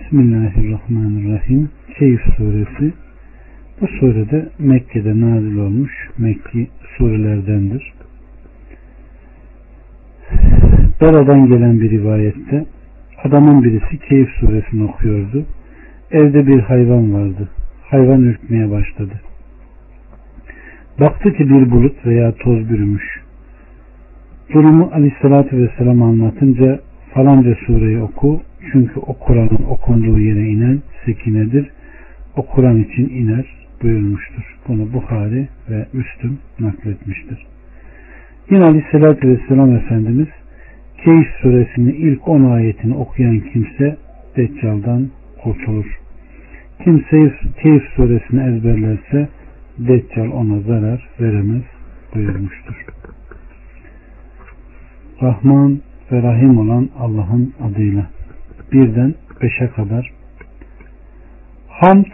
Bismillahirrahmanirrahim. Keyif suresi. Bu surede Mekke'de nazil olmuş Mekki surelerdendir. Bera'dan gelen bir rivayette adamın birisi Keyif suresini okuyordu. Evde bir hayvan vardı. Hayvan ürkmeye başladı. Baktı ki bir bulut veya toz bürümüş. Durumu aleyhissalatü vesselam anlatınca falanca sureyi oku çünkü o Kur'an'ın okunduğu yere inen sekinedir. O Kur'an için iner buyurmuştur. Bunu Bukhari ve Müslüm nakletmiştir. Yine Aleyhisselatü Vesselam Efendimiz Keyif suresinin ilk 10 ayetini okuyan kimse Deccal'dan kurtulur. Kimse Keyif suresini ezberlerse Deccal ona zarar veremez buyurmuştur. Rahman ve Rahim olan Allah'ın adıyla birden beşe kadar Hamd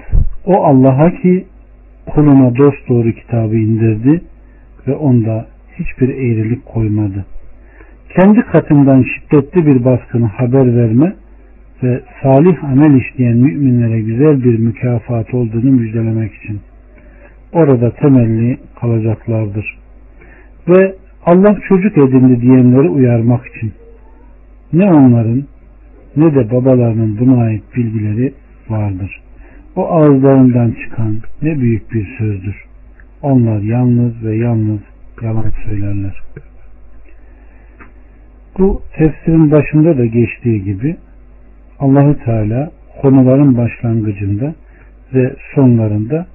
o Allah'a ki kuluna dost doğru kitabı indirdi ve onda hiçbir eğrilik koymadı. Kendi katından şiddetli bir baskını haber verme ve salih amel işleyen müminlere güzel bir mükafat olduğunu müjdelemek için. Orada temelli kalacaklardır. Ve Allah çocuk edindi diyenleri uyarmak için. Ne onların ne de babalarının buna ait bilgileri vardır. O ağızlarından çıkan ne büyük bir sözdür. Onlar yalnız ve yalnız yalan söylerler. Bu tefsirin başında da geçtiği gibi Allahü Teala konuların başlangıcında ve sonlarında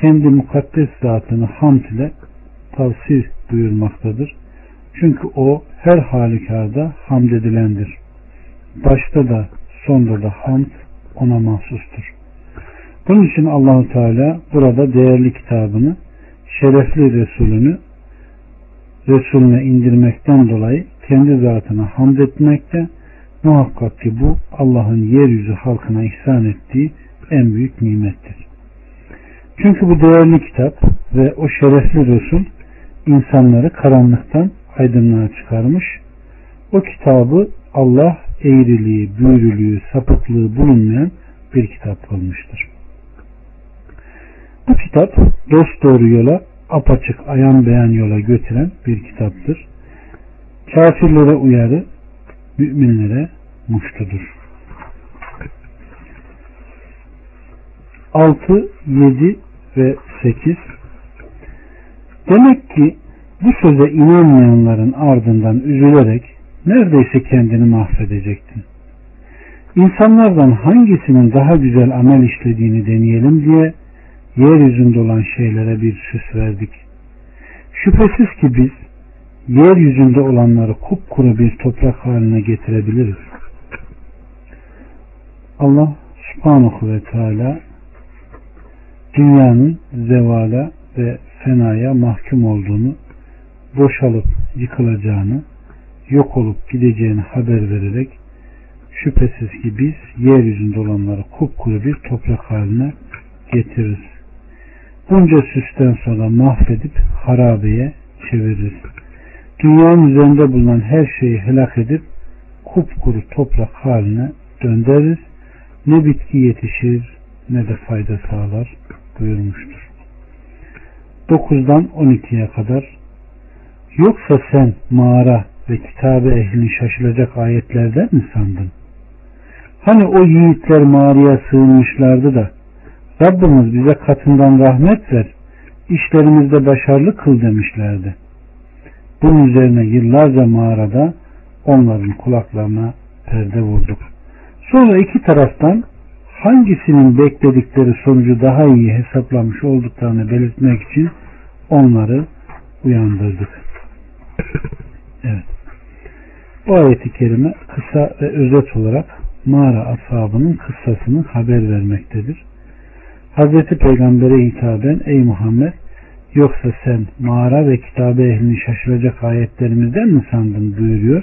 kendi mukaddes zatını hamd ile tavsiye buyurmaktadır. Çünkü o her halükarda hamd edilendir. Başta da sonda da hamd ona mahsustur. Bunun için Allahu Teala burada değerli kitabını, şerefli Resulünü Resulüne indirmekten dolayı kendi zatına hamd etmekte muhakkak ki bu Allah'ın yeryüzü halkına ihsan ettiği en büyük nimettir. Çünkü bu değerli kitap ve o şerefli Resul insanları karanlıktan aydınlığa çıkarmış. O kitabı Allah eğriliği, büyürülüğü, sapıklığı bulunmayan bir kitap olmuştur. Bu kitap dost doğru yola apaçık ayan beyan yola götüren bir kitaptır. Kafirlere uyarı, müminlere muştudur. 6, 7 ve 8 Demek ki bu söze inanmayanların ardından üzülerek neredeyse kendini mahvedecektin. İnsanlardan hangisinin daha güzel amel işlediğini deneyelim diye yeryüzünde olan şeylere bir süs verdik. Şüphesiz ki biz yeryüzünde olanları kupkuru bir toprak haline getirebiliriz. Allah subhanahu ve teala dünyanın zevala ve fenaya mahkum olduğunu, boşalıp yıkılacağını, yok olup gideceğini haber vererek şüphesiz ki biz yeryüzünde olanları kupkuru bir toprak haline getiririz. Bunca süsten sonra mahvedip harabeye çeviririz. Dünyanın üzerinde bulunan her şeyi helak edip kupkuru toprak haline döndürürüz. Ne bitki yetişir ne de fayda sağlar buyurmuştur. 9'dan 12'ye kadar Yoksa sen mağara ve kitabe ehlini şaşılacak ayetlerden mi sandın? Hani o yiğitler mağaraya sığınmışlardı da Rabbimiz bize katından rahmet ver, işlerimizde başarılı kıl demişlerdi. Bunun üzerine yıllarca mağarada onların kulaklarına perde vurduk. Sonra iki taraftan hangisinin bekledikleri sonucu daha iyi hesaplamış olduklarını belirtmek için onları uyandırdık. Evet. Bu ayeti kerime kısa ve özet olarak mağara ashabının kıssasını haber vermektedir. Hazreti Peygamber'e hitaben ey Muhammed yoksa sen mağara ve kitabe ehlini şaşıracak ayetlerimizden mi sandın buyuruyor.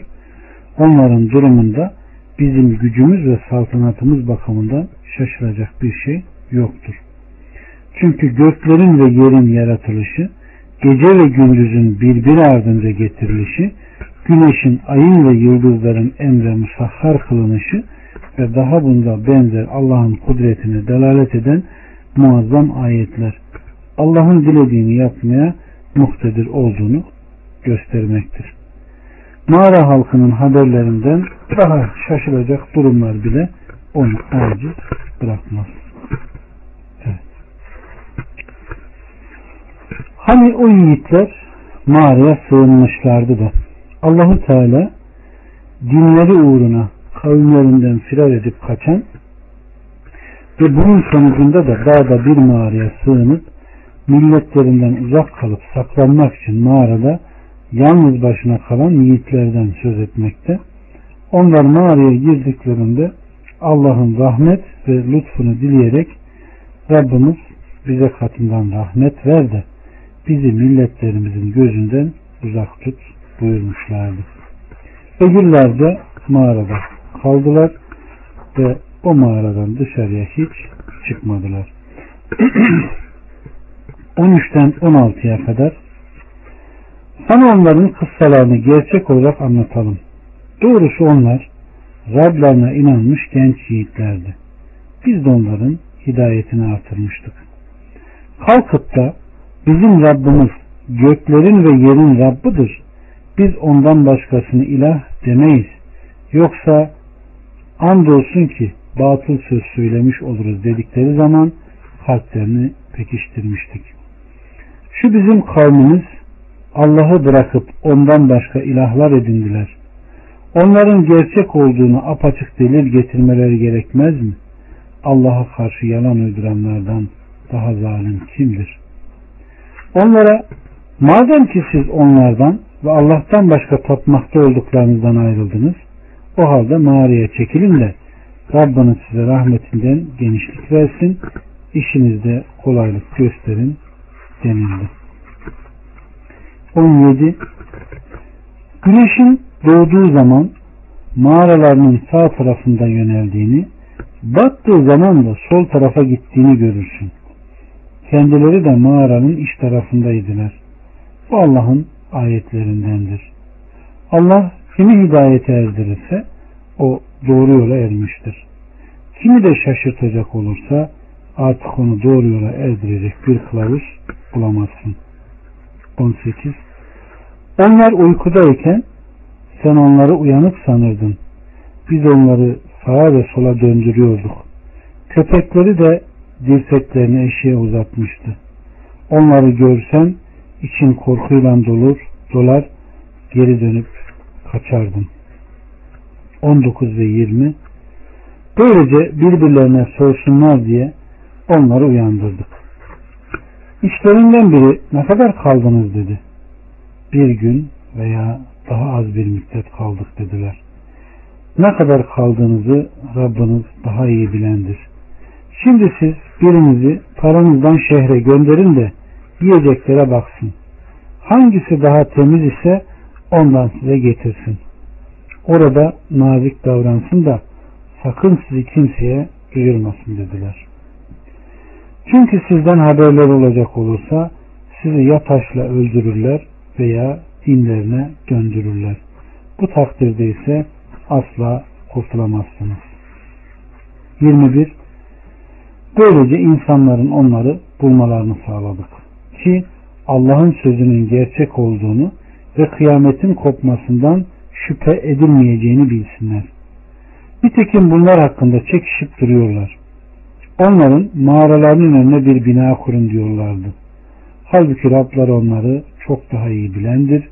Onların durumunda bizim gücümüz ve saltanatımız bakımından şaşıracak bir şey yoktur. Çünkü göklerin ve yerin yaratılışı, gece ve gündüzün birbiri ardınca getirilişi, güneşin, ayın ve yıldızların emre musahhar kılınışı ve daha bunda benzer Allah'ın kudretine delalet eden muazzam ayetler. Allah'ın dilediğini yapmaya muhtedir olduğunu göstermektir. Mağara halkının haberlerinden daha şaşılacak durumlar bile onu aciz bırakmaz. Evet. Hani o yiğitler mağaraya sığınmışlardı da Allahu Teala dinleri uğruna kavimlerinden firar edip kaçan ve bunun sonucunda da dağda bir mağaraya sığınıp milletlerinden uzak kalıp saklanmak için mağarada yalnız başına kalan yiğitlerden söz etmekte. Onlar mağaraya girdiklerinde Allah'ın rahmet ve lütfunu dileyerek Rabbimiz bize katından rahmet ver de bizi milletlerimizin gözünden uzak tut buyurmuşlardı. Öbürler mağarada kaldılar ve o mağaradan dışarıya hiç çıkmadılar. 13'ten 16'ya kadar sana onların kıssalarını gerçek olarak anlatalım. Doğrusu onlar Rablarına inanmış genç yiğitlerdi. Biz de onların hidayetini artırmıştık. Kalkıp da bizim Rabbimiz göklerin ve yerin Rabbidir. Biz ondan başkasını ilah demeyiz. Yoksa andolsun ki batıl söz söylemiş oluruz dedikleri zaman kalplerini pekiştirmiştik. Şu bizim kavmimiz Allah'ı bırakıp ondan başka ilahlar edindiler. Onların gerçek olduğunu apaçık delil getirmeleri gerekmez mi? Allah'a karşı yalan uyduranlardan daha zalim kimdir? Onlara madem ki siz onlardan ve Allah'tan başka tapmakta olduklarınızdan ayrıldınız, o halde mağaraya çekilin de Rabbiniz size rahmetinden genişlik versin, işinizde kolaylık gösterin denildi. 17. Güneşin doğduğu zaman mağaralarının sağ tarafında yöneldiğini, battığı zaman da sol tarafa gittiğini görürsün. Kendileri de mağaranın iç tarafındaydılar. Bu Allah'ın ayetlerindendir. Allah kimi hidayete erdirirse o doğru yola ermiştir. Kimi de şaşırtacak olursa artık onu doğru yola erdirecek bir kılavuz bulamazsın. 18 Onlar uykudayken sen onları uyanık sanırdın. Biz onları sağa ve sola döndürüyorduk. Köpekleri de dirseklerini eşeğe uzatmıştı. Onları görsen için korkuyla dolur, dolar, geri dönüp kaçardın. 19 ve 20 Böylece birbirlerine sorsunlar diye onları uyandırdık. İşlerinden biri ne kadar kaldınız dedi. Bir gün veya daha az bir müddet kaldık dediler. Ne kadar kaldığınızı Rabbiniz daha iyi bilendir. Şimdi siz birinizi paranızdan şehre gönderin de yiyeceklere baksın. Hangisi daha temiz ise ondan size getirsin. Orada nazik davransın da sakın sizi kimseye duyurmasın dediler. Çünkü sizden haberler olacak olursa sizi ya taşla öldürürler veya dinlerine döndürürler. Bu takdirde ise asla kurtulamazsınız. 21. Böylece insanların onları bulmalarını sağladık. Ki Allah'ın sözünün gerçek olduğunu ve kıyametin kopmasından şüphe edilmeyeceğini bilsinler. Nitekim bunlar hakkında çekişip duruyorlar. Onların mağaralarının önüne bir bina kurun diyorlardı. Halbuki Rablar onları çok daha iyi bilendir.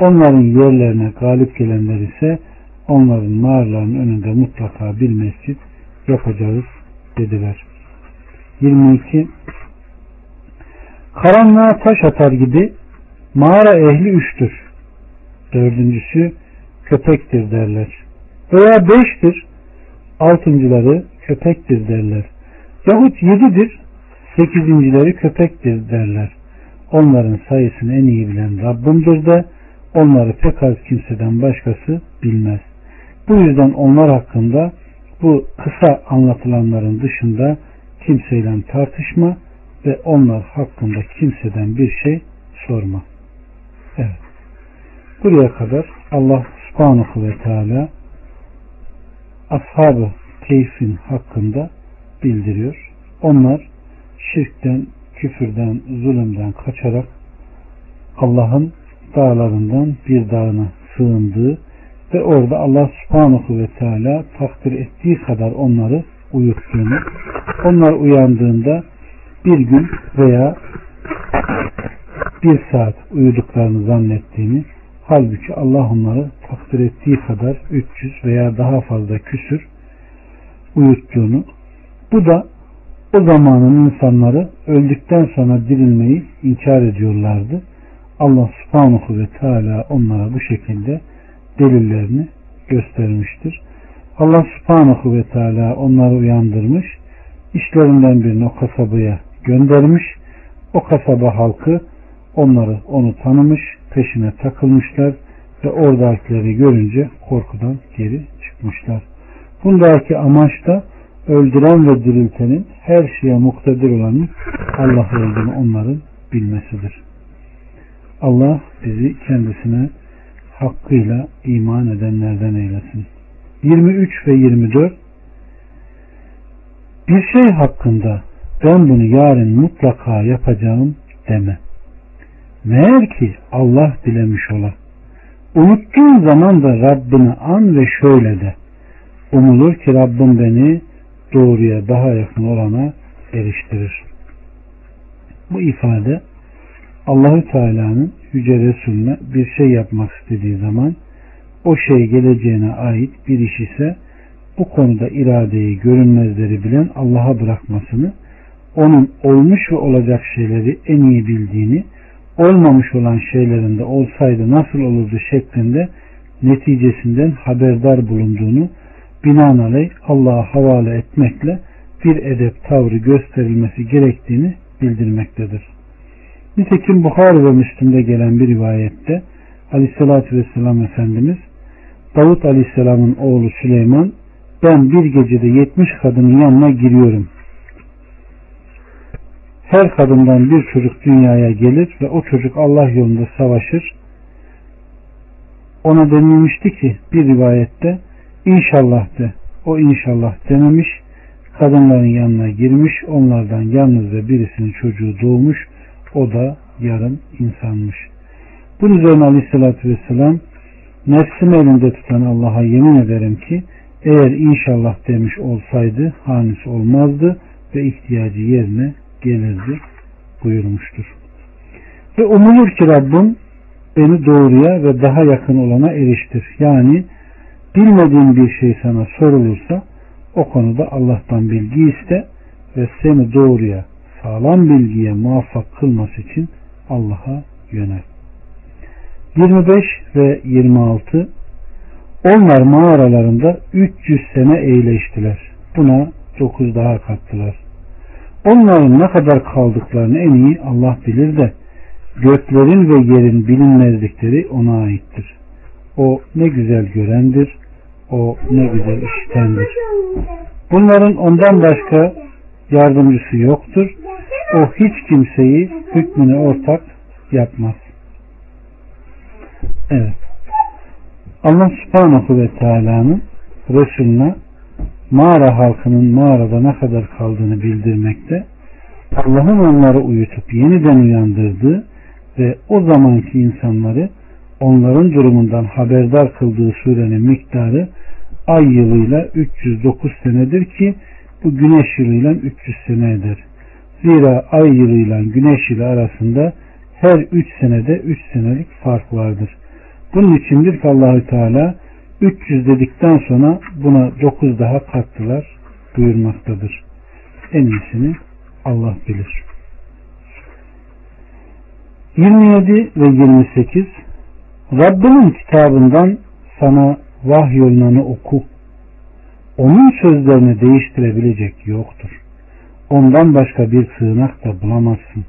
Onların yerlerine galip gelenler ise onların mağaralarının önünde mutlaka bir mescit yapacağız dediler. 22 Karanlığa taş atar gibi mağara ehli üçtür. Dördüncüsü köpektir derler. Veya beştir. Altıncıları köpektir derler. Yahut yedidir. Sekizincileri köpektir derler. Onların sayısını en iyi bilen Rabbimdir de onları pek az kimseden başkası bilmez. Bu yüzden onlar hakkında bu kısa anlatılanların dışında kimseyle tartışma ve onlar hakkında kimseden bir şey sorma. Evet. Buraya kadar Allah subhanahu ve teala ashab-ı keyfin hakkında bildiriyor. Onlar şirkten, küfürden, zulümden kaçarak Allah'ın dağlarından bir dağına sığındığı ve orada Allah subhanahu ve teala takdir ettiği kadar onları uyuttuğunu, onlar uyandığında bir gün veya bir saat uyuduklarını zannettiğini, halbuki Allah onları takdir ettiği kadar 300 veya daha fazla küsür uyuttuğunu, bu da o zamanın insanları öldükten sonra dirilmeyi inkar ediyorlardı. Allah subhanahu ve teala onlara bu şekilde delillerini göstermiştir. Allah subhanahu ve teala onları uyandırmış, işlerinden birini o kasabaya göndermiş, o kasaba halkı onları onu tanımış, peşine takılmışlar ve oradakileri görünce korkudan geri çıkmışlar. Bundaki amaç da öldüren ve diriltenin her şeye muktedir olanın Allah olduğunu onların bilmesidir. Allah bizi kendisine hakkıyla iman edenlerden eylesin. 23 ve 24 Bir şey hakkında ben bunu yarın mutlaka yapacağım deme. Meğer ki Allah dilemiş ola. Unuttuğun zaman da Rabbini an ve şöyle de. Umulur ki Rabbim beni doğruya daha yakın olana eriştirir. Bu ifade Allahü Teala'nın Yüce Resulüne bir şey yapmak istediği zaman o şey geleceğine ait bir iş ise bu konuda iradeyi görünmezleri bilen Allah'a bırakmasını, onun olmuş ve olacak şeyleri en iyi bildiğini, olmamış olan şeylerinde olsaydı nasıl olurdu şeklinde neticesinden haberdar bulunduğunu binaenaleyh Allah'a havale etmekle bir edep tavrı gösterilmesi gerektiğini bildirmektedir. Nitekim Bukhari ve Müslim'de gelen bir rivayette Aleyhisselatü Vesselam Efendimiz Davut Aleyhisselam'ın oğlu Süleyman ben bir gecede yetmiş kadının yanına giriyorum. Her kadından bir çocuk dünyaya gelir ve o çocuk Allah yolunda savaşır. Ona denilmişti ki bir rivayette inşallah de o inşallah dememiş kadınların yanına girmiş onlardan yalnızca birisinin çocuğu doğmuş o da yarım insanmış. Bunun üzerine aleyhissalatü vesselam nefsimi elinde tutan Allah'a yemin ederim ki eğer inşallah demiş olsaydı hanis olmazdı ve ihtiyacı yerine gelirdi buyurmuştur. Ve umulur ki Rabbim beni doğruya ve daha yakın olana eriştir. Yani bilmediğin bir şey sana sorulursa o konuda Allah'tan bilgi iste ve seni doğruya sağlam bilgiye muvaffak kılması için Allah'a yönel. 25 ve 26 Onlar mağaralarında 300 sene eğleştiler. Buna 9 daha kattılar. Onların ne kadar kaldıklarını en iyi Allah bilir de göklerin ve yerin bilinmezlikleri ona aittir. O ne güzel görendir, o ne güzel işitendir. Bunların ondan başka yardımcısı yoktur. O hiç kimseyi hükmüne ortak yapmaz. Evet. Allah subhanahu ve teala'nın Resulüne mağara halkının mağarada ne kadar kaldığını bildirmekte, Allah'ın onları uyutup yeniden uyandırdığı ve o zamanki insanları onların durumundan haberdar kıldığı surenin miktarı ay yılıyla 309 senedir ki bu güneş yılıyla 300 sene eder. Zira ay yılıyla güneş yılı arasında her 3 senede 3 senelik fark vardır. Bunun içindir ki Allahü Teala 300 dedikten sonra buna 9 daha kattılar buyurmaktadır. En iyisini Allah bilir. 27 ve 28 Rabbinin kitabından sana vahyolunanı oku. Onun sözlerini değiştirebilecek yoktur. Ondan başka bir sığınak da bulamazsın.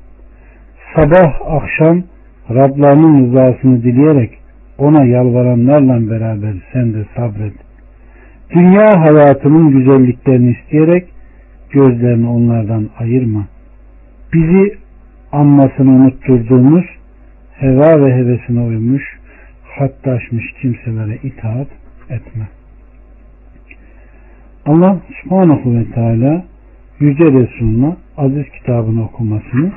Sabah akşam Rablarının rızasını dileyerek ona yalvaranlarla beraber sen de sabret. Dünya hayatının güzelliklerini isteyerek gözlerini onlardan ayırma. Bizi anmasını unutturduğumuz heva ve hevesine uymuş, hattaşmış kimselere itaat etme. Allah subhanahu ve teala Yüce Resulüne aziz kitabını okumasını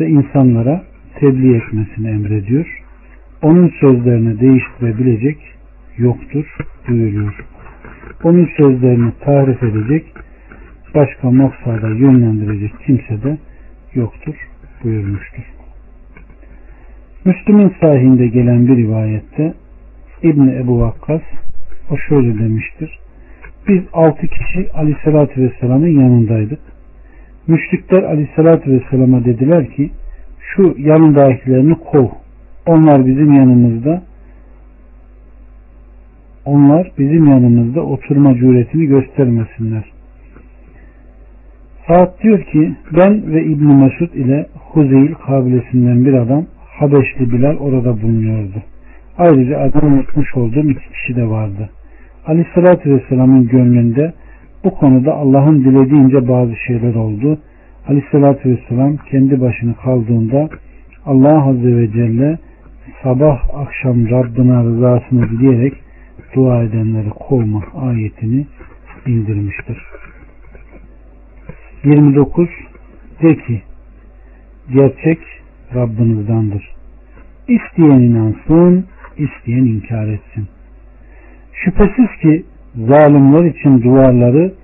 ve insanlara tebliğ etmesini emrediyor. Onun sözlerini değiştirebilecek yoktur buyuruyor. Onun sözlerini tarif edecek, başka maksada yönlendirecek kimse de yoktur buyurmuştur. Müslüm'ün sahinde gelen bir rivayette İbni Ebu Vakkas o şöyle demiştir. Biz altı kişi Aleyhisselatü Vesselam'ın yanındaydık. Müşrikler Aleyhisselatü Vesselam'a dediler ki şu yanındakilerini kov. Onlar bizim yanımızda onlar bizim yanımızda oturma cüretini göstermesinler. Saat diyor ki ben ve İbn Mesud ile Huzeyl kabilesinden bir adam Habeşli Bilal orada bulunuyordu. Ayrıca adını unutmuş olduğum iki kişi de vardı. Aleyhissalatü Vesselam'ın gönlünde bu konuda Allah'ın dilediğince bazı şeyler oldu. Aleyhissalatü Vesselam kendi başını kaldığında Allah Azze ve Celle sabah akşam Rabbına rızasını dileyerek dua edenleri kovma ayetini indirmiştir. 29 De ki gerçek Rabbinizdendir. İsteyen inansın, isteyen inkar etsin. Şüphesiz ki zalimler için duvarları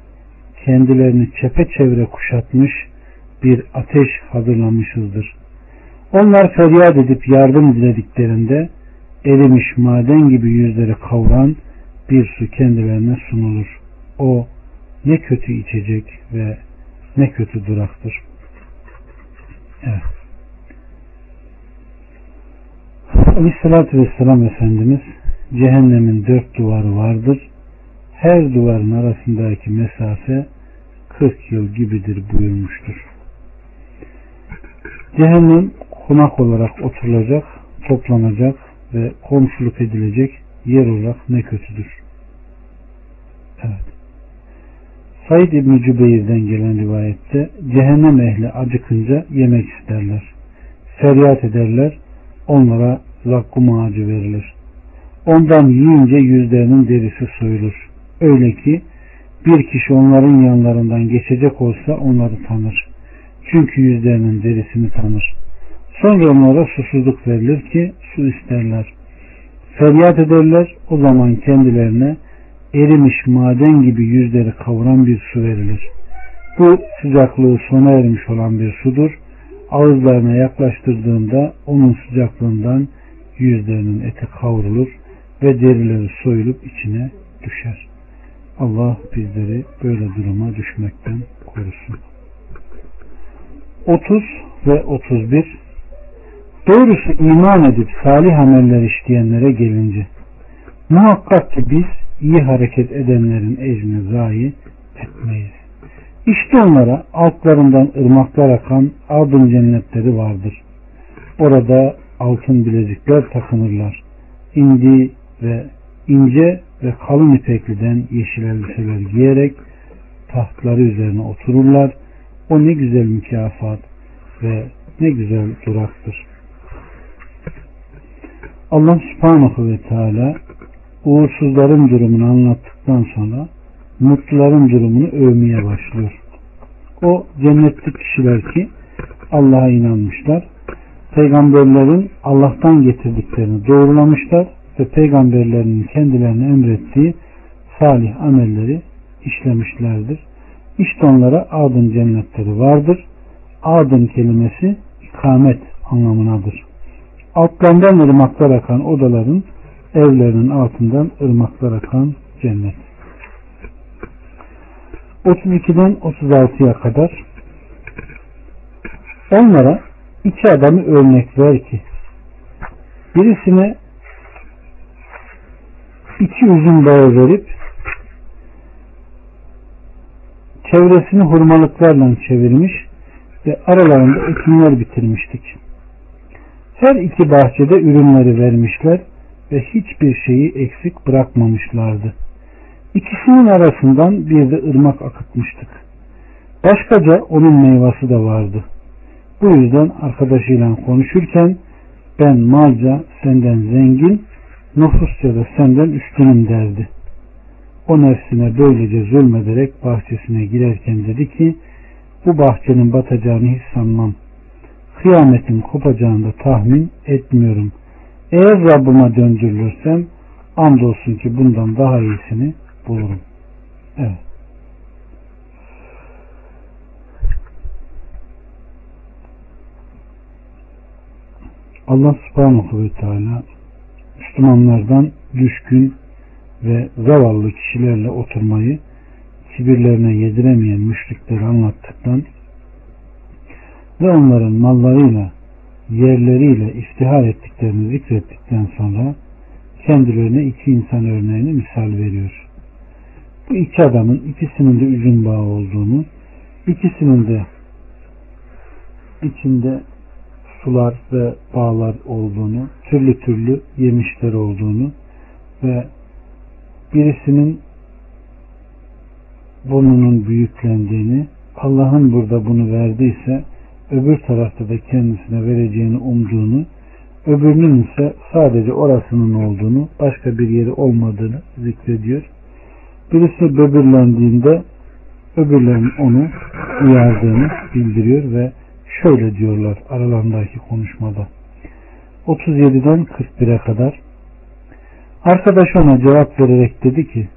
kendilerini çepeçevre kuşatmış bir ateş hazırlamışızdır. Onlar feryat edip yardım dilediklerinde erimiş maden gibi yüzleri kavuran bir su kendilerine sunulur. O ne kötü içecek ve ne kötü duraktır. Evet. Aleyhissalatü Vesselam Efendimiz cehennemin dört duvarı vardır. Her duvarın arasındaki mesafe 40 yıl gibidir buyurmuştur. Cehennem konak olarak oturulacak, toplanacak ve komşuluk edilecek yer olarak ne kötüdür. Evet. Said İbni Cübeyr'den gelen rivayette cehennem ehli acıkınca yemek isterler. Feryat ederler. Onlara zakkum ağacı verilir. Ondan yiyince yüzlerinin derisi soyulur. Öyle ki bir kişi onların yanlarından geçecek olsa onları tanır. Çünkü yüzlerinin derisini tanır. Sonra onlara susuzluk verilir ki su isterler. Feryat ederler o zaman kendilerine erimiş maden gibi yüzleri kavuran bir su verilir. Bu sıcaklığı sona ermiş olan bir sudur. Ağızlarına yaklaştırdığında onun sıcaklığından yüzlerinin eti kavrulur ve derileri soyulup içine düşer. Allah bizleri böyle duruma düşmekten korusun. 30 ve 31 Doğrusu iman edip salih ameller işleyenlere gelince muhakkak ki biz iyi hareket edenlerin ecrini zayi etmeyiz. İşte onlara altlarından ırmaklar akan adın cennetleri vardır. Orada altın bilezikler takınırlar. İndi ve ince ve kalın ipekliden yeşil elbiseler giyerek tahtları üzerine otururlar. O ne güzel mükafat ve ne güzel duraktır. Allah subhanahu ve teala uğursuzların durumunu anlattıktan sonra mutluların durumunu övmeye başlıyor. O cennetlik kişiler ki Allah'a inanmışlar. Peygamberlerin Allah'tan getirdiklerini doğrulamışlar ve peygamberlerinin kendilerine emrettiği salih amelleri işlemişlerdir. İşte onlara adın cennetleri vardır. Adın kelimesi ikamet anlamınadır. Altlarından ırmaklar akan odaların evlerinin altından ırmaklar akan cennet. 32'den 36'ya kadar onlara iki adamı örnek ver ki birisine iki üzüm bağı verip çevresini hurmalıklarla çevirmiş ve aralarında ekinler bitirmiştik. Her iki bahçede ürünleri vermişler ve hiçbir şeyi eksik bırakmamışlardı. İkisinin arasından bir de ırmak akıtmıştık. Başkaca onun meyvası da vardı. Bu yüzden arkadaşıyla konuşurken ben malca senden zengin, nüfusça da senden üstünüm derdi. o nefsine böylece zulmederek bahçesine girerken dedi ki bu bahçenin batacağını hiç sanmam. Kıyametin kopacağını da tahmin etmiyorum. Eğer Rabbime döndürülürsem andolsun ki bundan daha iyisini bulurum. Evet. Allah subhanahu ve teala Müslümanlardan düşkün ve zavallı kişilerle oturmayı kibirlerine yediremeyen müşrikleri anlattıktan ve onların mallarıyla yerleriyle iftihar ettiklerini zikrettikten sonra kendilerine iki insan örneğini misal veriyor. Bu iki adamın ikisinin de üzüm bağı olduğunu, ikisinin de içinde sular ve bağlar olduğunu, türlü türlü yemişler olduğunu ve birisinin burnunun büyüklendiğini, Allah'ın burada bunu verdiyse öbür tarafta da kendisine vereceğini umduğunu, öbürünün ise sadece orasının olduğunu, başka bir yeri olmadığını zikrediyor. Birisi böbürlendiğinde öbürlerinin onu uyardığını bildiriyor ve şöyle diyorlar aralarındaki konuşmada. 37'den 41'e kadar Arkadaş ona cevap vererek dedi ki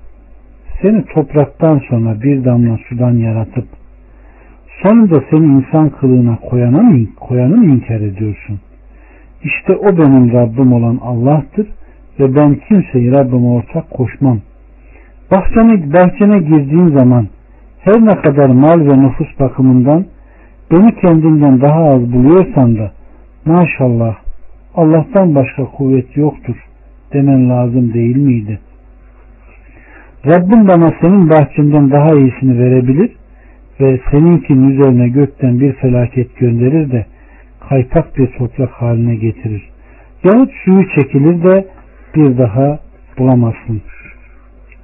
seni topraktan sonra bir damla sudan yaratıp sonunda seni insan kılığına koyanı mı, koyanı mı inkar ediyorsun? İşte o benim Rabbim olan Allah'tır ve ben kimseyi Rabbime ortak koşmam. Bahçene, bahçene girdiğin zaman her ne kadar mal ve nüfus bakımından beni kendimden daha az buluyorsan da maşallah Allah'tan başka kuvvet yoktur demen lazım değil miydi? Rabbim bana senin bahçenden daha iyisini verebilir ve seninkinin üzerine gökten bir felaket gönderir de kaypak bir toprak haline getirir. Yahut suyu çekilir de bir daha bulamazsın.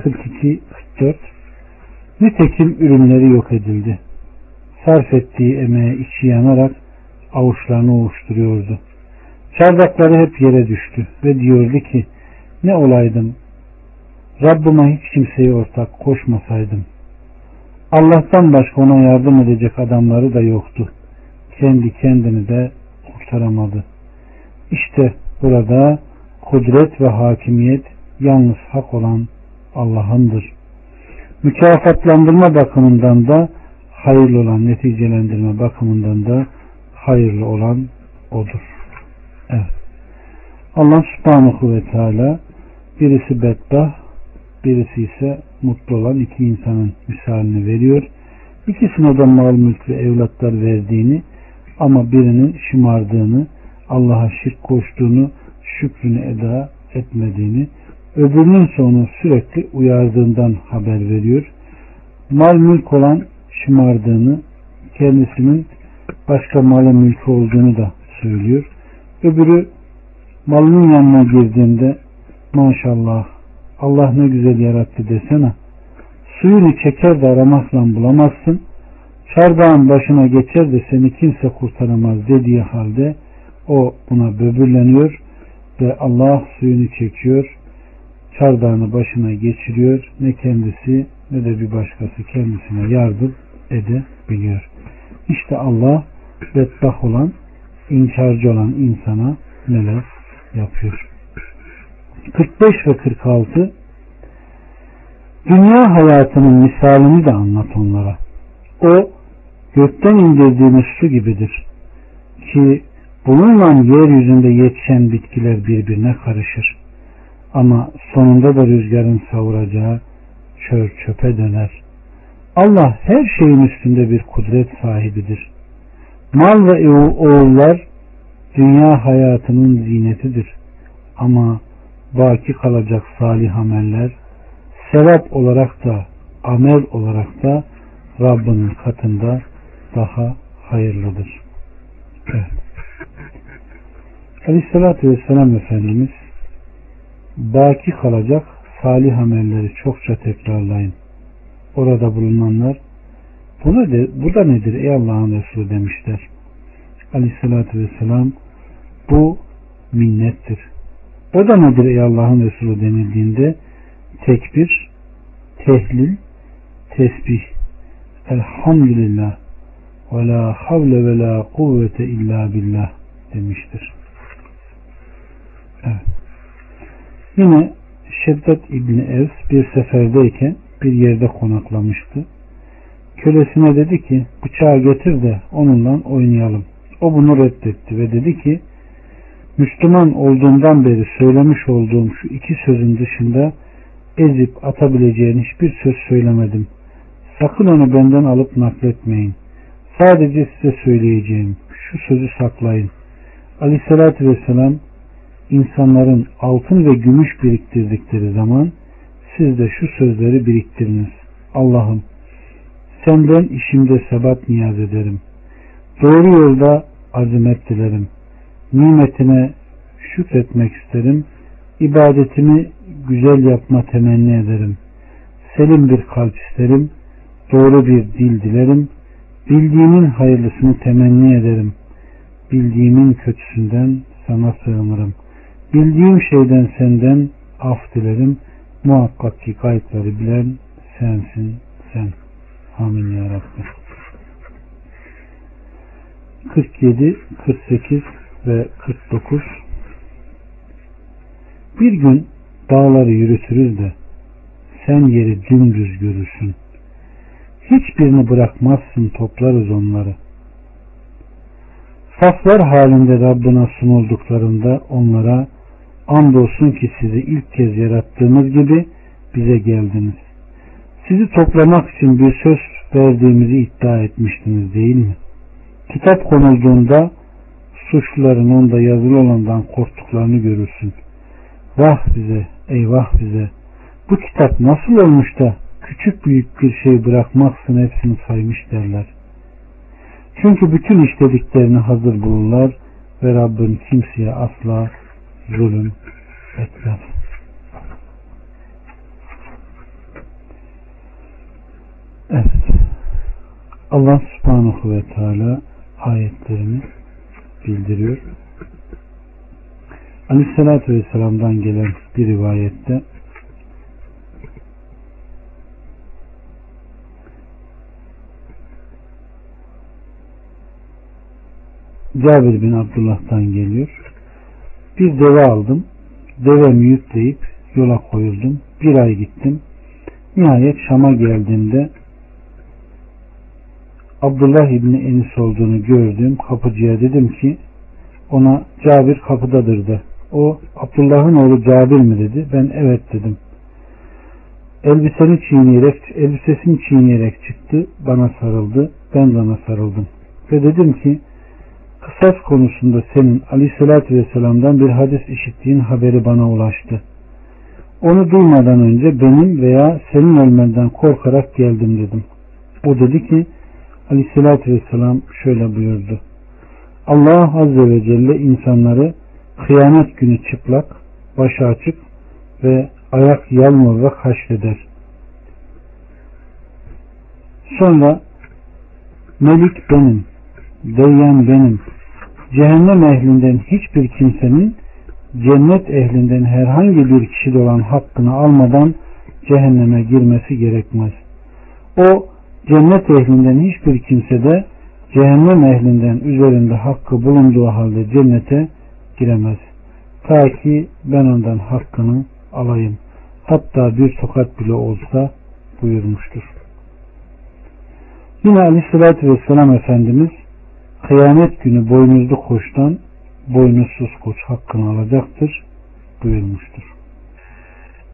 42-44 Nitekim ürünleri yok edildi. Sarf ettiği emeğe içi yanarak avuçlarını ovuşturuyordu. Çardakları hep yere düştü ve diyordu ki ne olaydım Rabbime hiç kimseyi ortak koşmasaydım. Allah'tan başka ona yardım edecek adamları da yoktu. Kendi kendini de kurtaramadı. İşte burada kudret ve hakimiyet yalnız hak olan Allah'ındır. Mükafatlandırma bakımından da hayırlı olan neticelendirme bakımından da hayırlı olan odur. Evet. Allah subhanahu ve teala birisi bedbah birisi ise mutlu olan iki insanın misalini veriyor. İkisine de mal mülk ve evlatlar verdiğini ama birinin şımardığını, Allah'a şirk koştuğunu, şükrünü eda etmediğini, öbürünün sonu sürekli uyardığından haber veriyor. Mal mülk olan şımardığını, kendisinin başka malı mülk olduğunu da söylüyor. Öbürü malının yanına girdiğinde maşallah Allah ne güzel yarattı desene. Suyunu çeker de aramakla bulamazsın. Çardağın başına geçer de seni kimse kurtaramaz dediği halde o buna böbürleniyor ve Allah suyunu çekiyor. Çardağını başına geçiriyor. Ne kendisi ne de bir başkası kendisine yardım edebiliyor. İşte Allah bedbah olan, inkarcı olan insana neler yapıyor. 45 ve 46 Dünya hayatının misalini de anlat onlara. O gökten indirdiğimiz su gibidir. Ki bununla yeryüzünde yetişen bitkiler birbirine karışır. Ama sonunda da rüzgarın savuracağı çör çöpe döner. Allah her şeyin üstünde bir kudret sahibidir. Mal ve oğullar dünya hayatının zinetidir. Ama baki kalacak salih ameller sevap olarak da amel olarak da Rabbinin katında daha hayırlıdır. Evet. Aleyhissalatü Vesselam Efendimiz baki kalacak salih amelleri çokça tekrarlayın. Orada bulunanlar bu, nedir, bu da nedir ey Allah'ın Resulü demişler. Aleyhissalatü Vesselam bu minnettir. O da nedir ey Allah'ın Resulü denildiğinde tekbir, tehlil, tesbih, elhamdülillah ve la havle ve la kuvvete illa billah demiştir. Evet. Yine Şeddet İbni Evs bir seferdeyken bir yerde konaklamıştı. Kölesine dedi ki bıçağı getir de onunla oynayalım. O bunu reddetti ve dedi ki Müslüman olduğumdan beri söylemiş olduğum şu iki sözün dışında ezip atabileceğin hiçbir söz söylemedim. Sakın onu benden alıp nakletmeyin. Sadece size söyleyeceğim. Şu sözü saklayın. Aleyhissalatü vesselam insanların altın ve gümüş biriktirdikleri zaman siz de şu sözleri biriktiriniz. Allah'ım senden işimde sebat niyaz ederim. Doğru yolda azimet dilerim. Nimetine şükretmek isterim. İbadetimi güzel yapma temenni ederim. Selim bir kalp isterim. Doğru bir dil dilerim. Bildiğimin hayırlısını temenni ederim. Bildiğimin kötüsünden sana sığınırım. Bildiğim şeyden senden af dilerim. Muhakkak ki kayıtları bilen sensin sen. Amin ya Rabbi. 47, 48 ve 49 Bir gün dağları yürütürüz de sen yeri dümdüz görürsün. Hiçbirini bırakmazsın toplarız onları. Saflar halinde Rabbına sunulduklarında onlara andolsun ki sizi ilk kez yarattığımız gibi bize geldiniz. Sizi toplamak için bir söz verdiğimizi iddia etmiştiniz değil mi? Kitap konulduğunda suçluların onda yazılı olandan korktuklarını görürsün. Vah bize, eyvah bize. Bu kitap nasıl olmuş da küçük büyük bir şey bırakmaksın hepsini saymış derler. Çünkü bütün işlediklerini hazır bulurlar ve Rabbin kimseye asla zulüm etmez. Evet. Allah subhanahu ve teala ayetlerini bildiriyor. Aleyhissalatü Vesselam'dan gelen bir rivayette Cabir bin Abdullah'tan geliyor. Bir deve aldım. Devemi yükleyip yola koyuldum. Bir ay gittim. Nihayet Şam'a geldiğimde Abdullah İbni Enis olduğunu gördüm. Kapıcıya dedim ki ona Cabir kapıdadır da. O Abdullah'ın oğlu Cabir mi dedi. Ben evet dedim. Elbiseni çiğneyerek, elbisesini çiğneyerek çıktı. Bana sarıldı. Ben de ona sarıldım. Ve dedim ki kısas konusunda senin aleyhissalatü vesselam'dan bir hadis işittiğin haberi bana ulaştı. Onu duymadan önce benim veya senin ölmenden korkarak geldim dedim. O dedi ki aleyhissalatü vesselam şöyle buyurdu. Allah azze ve celle insanları kıyamet günü çıplak, başı açık ve ayak yalmalarak haşreder. Sonra Melik benim, Deyyan benim, cehennem ehlinden hiçbir kimsenin cennet ehlinden herhangi bir kişi olan hakkını almadan cehenneme girmesi gerekmez. O cennet ehlinden hiçbir kimse de cehennem ehlinden üzerinde hakkı bulunduğu halde cennete giremez. Ta ki ben ondan hakkını alayım. Hatta bir tokat bile olsa buyurmuştur. Yine Aleyhisselatü Vesselam Efendimiz kıyamet günü boynuzlu koçtan boynuzsuz koç hakkını alacaktır buyurmuştur.